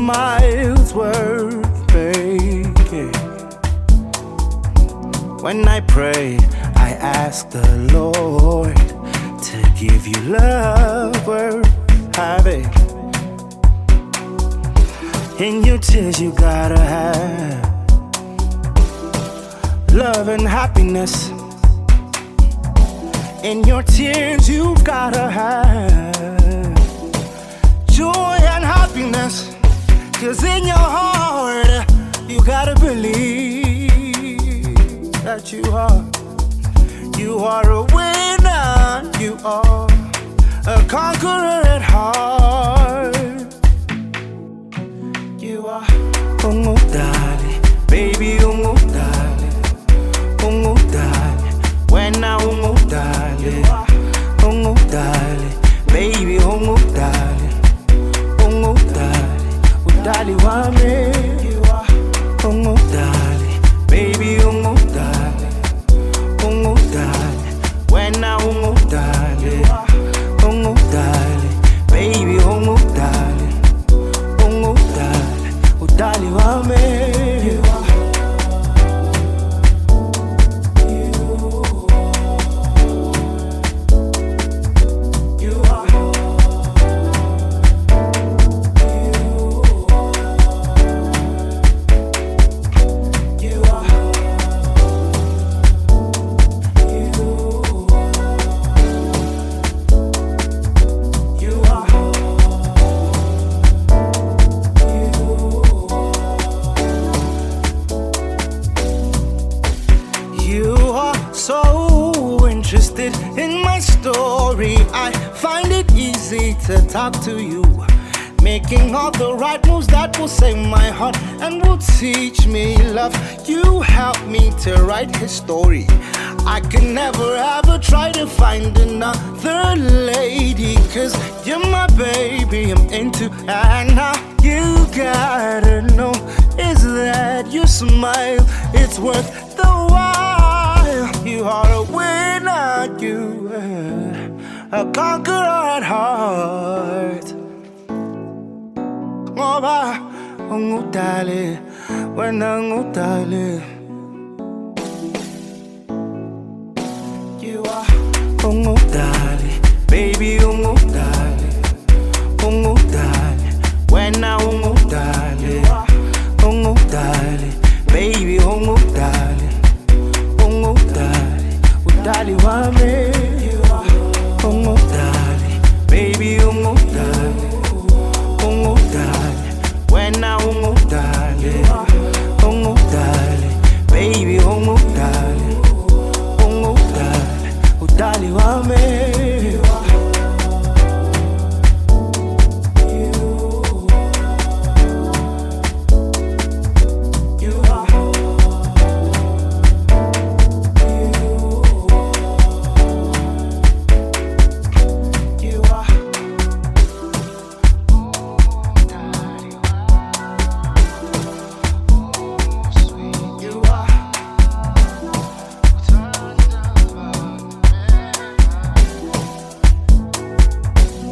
smile's worth making. When I pray, I ask the Lord to give you love worth having. In your tears, you gotta have love and happiness. In your tears, you gotta have joy and happiness. Cause in your heart, you gotta believe that you are. You are a winner, you are a conqueror at heart. You are Ungu darling, baby in my story. I find it easy to talk to you. Making all the right moves that will save my heart and will teach me love. You help me to write his story. I can never ever try to find another lady. Cause you're my baby, I'm into. And now you gotta know is that your smile, it's worth the while. A conqueror at heart. Ngoba ungudale, wena ngudale. You are ungudale, baby ungudale, ungudale, wena ungudale,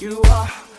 You are.